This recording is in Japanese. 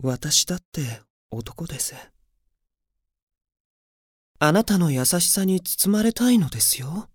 私だって男です。あなたの優しさに包まれたいのですよ。